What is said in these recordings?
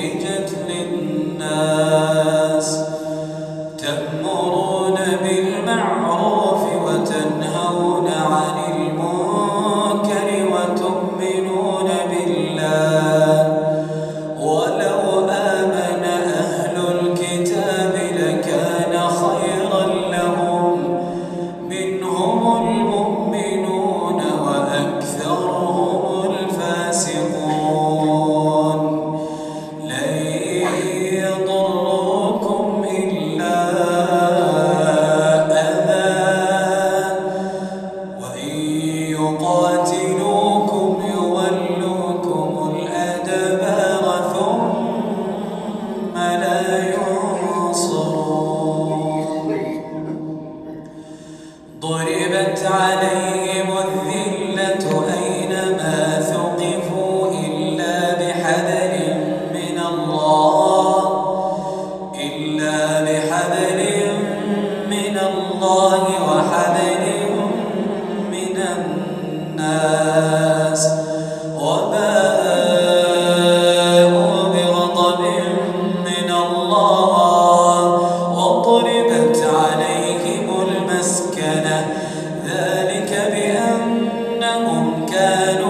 Agent. كانوا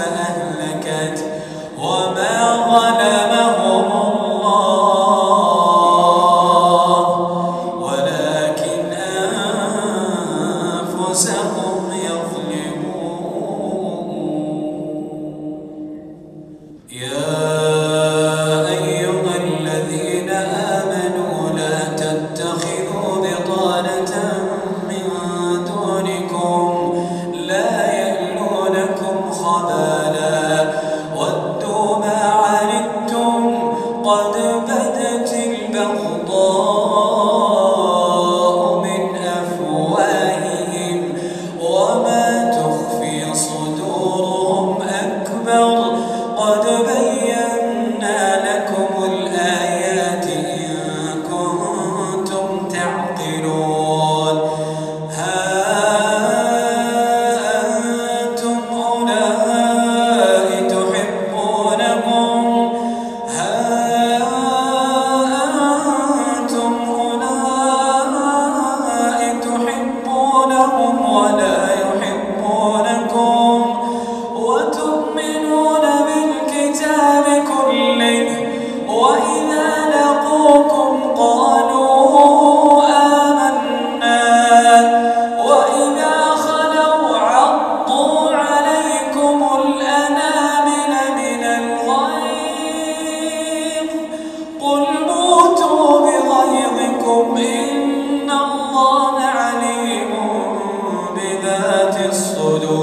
فأهلكت وما ظلم الصدور.